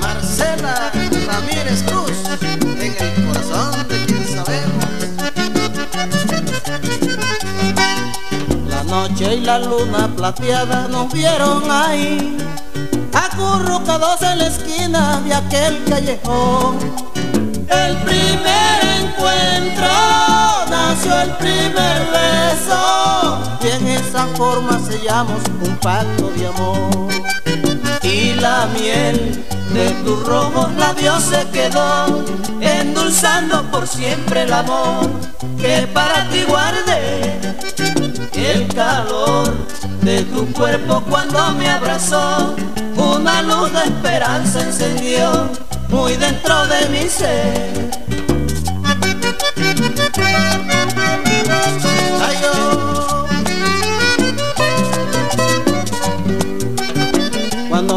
Marcela Ramírez Cruz, en el corazón de quien sabemos. La noche y la luna plateada nos vieron ahí, acurrucados en la esquina de aquel callejón. El primer encuentro nació el primer beso y en esa forma sellamos un pacto de amor. Y la miel de tus rojos labios se quedó endulzando por siempre el amor que para ti guardé. El calor de tu cuerpo cuando me abrazó, una luz de esperanza encendió muy dentro de mi ser.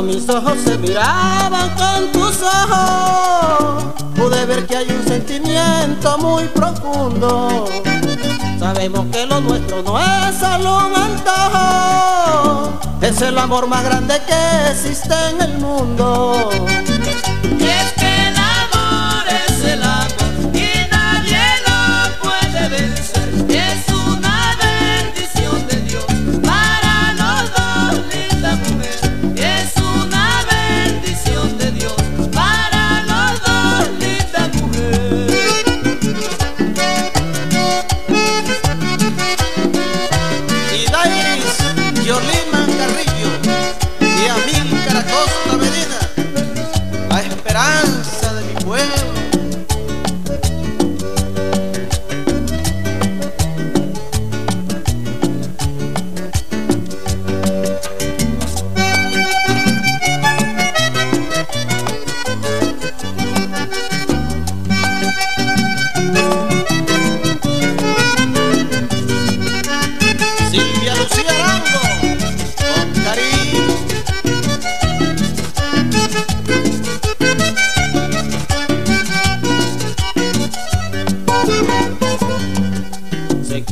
Mis ojos se miraban con tus ojos, pude ver que hay un sentimiento muy profundo. Sabemos que lo nuestro no es solo un antojo, es el amor más grande que existe en el mundo.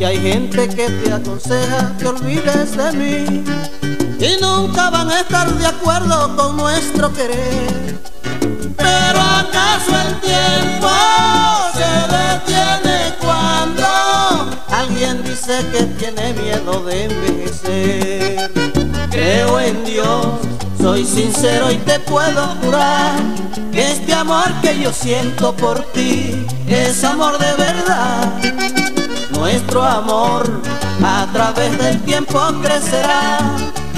Que hay gente que te aconseja que olvides de mí y nunca van a estar de acuerdo con nuestro querer. Pero acaso el tiempo se detiene cuando alguien dice que tiene miedo de envejecer. Creo en Dios, soy sincero y te puedo jurar que este amor que yo siento por ti es amor de verdad. Nuestro amor a través del tiempo crecerá.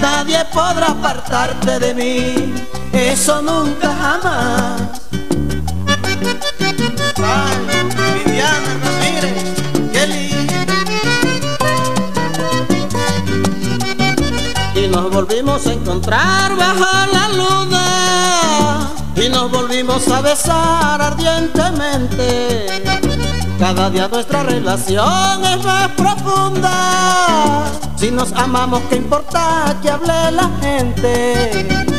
Nadie podrá apartarte de mí, eso nunca jamás. Y nos volvimos a encontrar bajo la luna y nos volvimos a besar ardientemente. Cada día nuestra relación es más profunda. Si nos amamos, ¿qué importa que hable la gente?